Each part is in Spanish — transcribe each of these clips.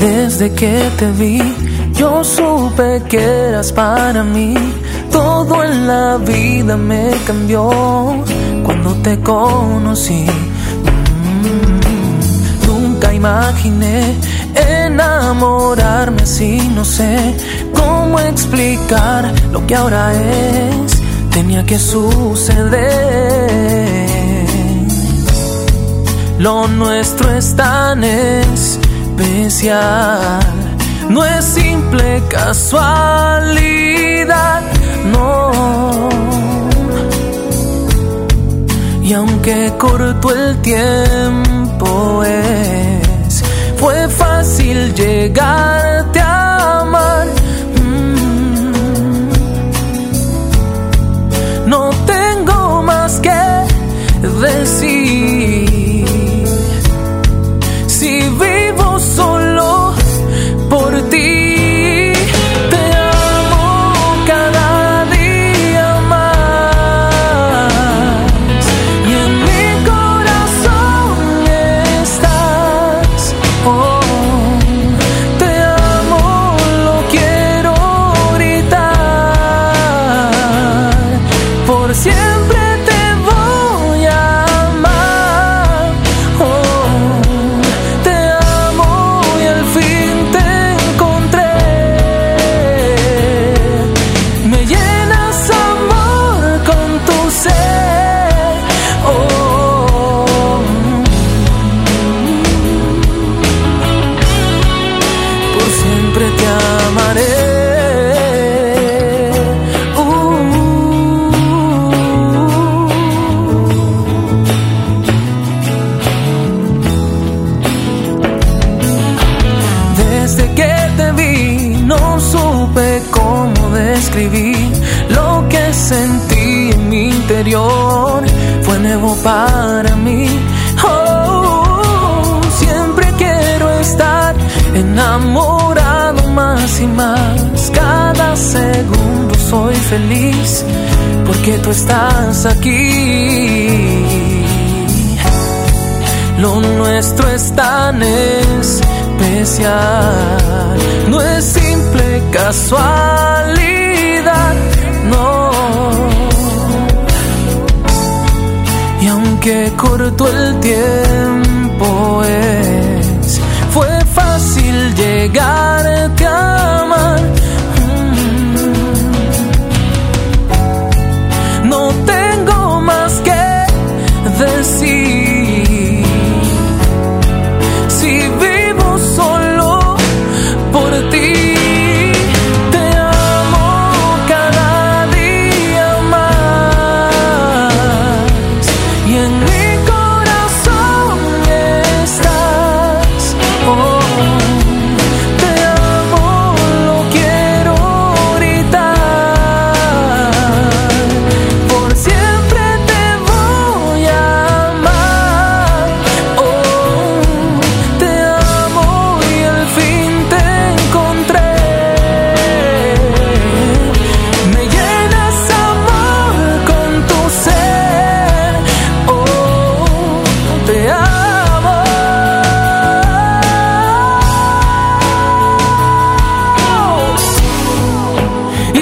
Desde que te vi, yo supe que eras para mí. Todo en la vida me cambió cuando te conocí. Mm, nunca imaginé enamorarme así, no sé cómo explicar lo que ahora es. Tenía que suceder. Lo nuestro es tan No es simple casualidad, no. Y aunque corto el tiempo es, fue fácil llegarte lo que sentí en mi interior. Fue nuevo para mí. Oh, siempre quiero estar enamorado más y más. Cada segundo soy feliz porque tú estás aquí. Lo nuestro es tan especial. No es simple casualidad, Y aunque corto el tiempo es, fue fácil llegarte a amar. Mm. No tengo más que decir.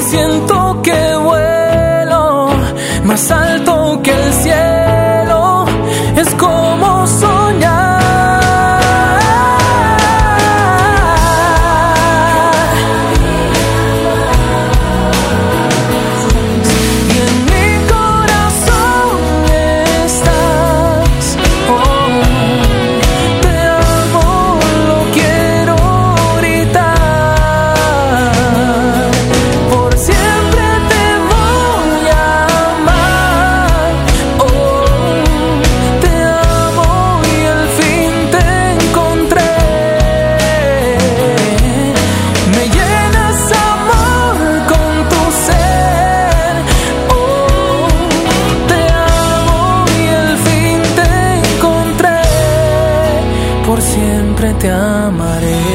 Siento que vuelo más siempre te amaré.